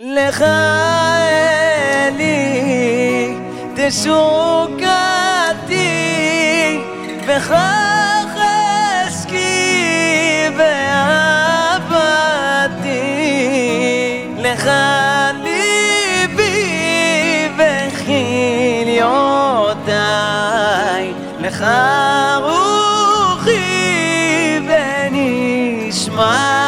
לך אלי תשוקתי וכך אשקי באהבתי. לך ליבי וכליותיי לך רוחי ונשמתי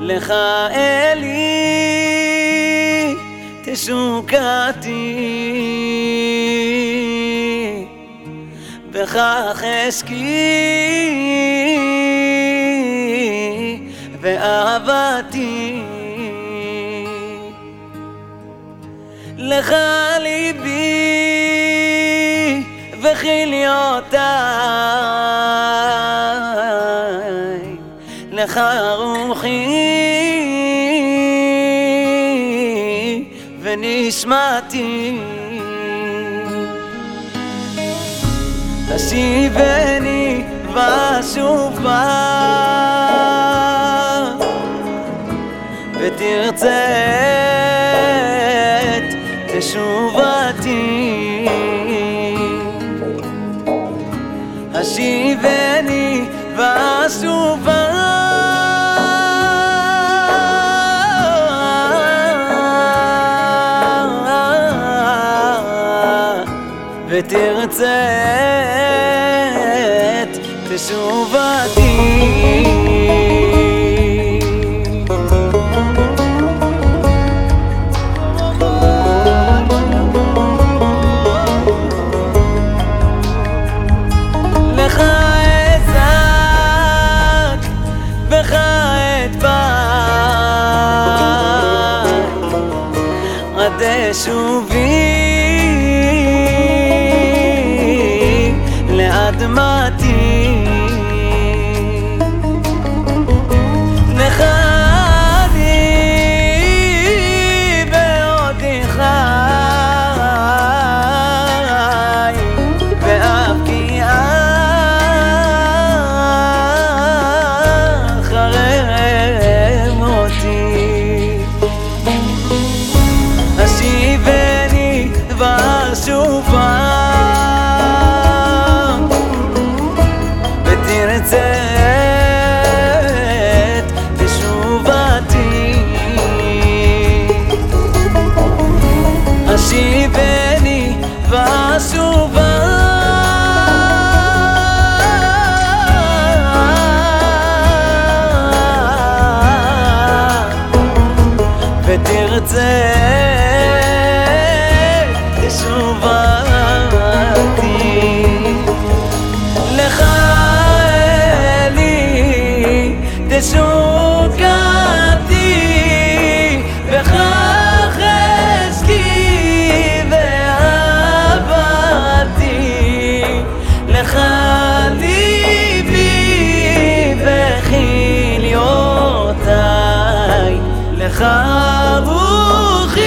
לך אלי תשוקתי. בכך אשקי ואהבתי לך ליבי וכליותיי לך רוחי. ונשמתי תשיבני ואשובה ותרצה תשובתי השיבני ואשובה ותרצה את תשובתי עד שובי לאדמתי את זה, גאבוחי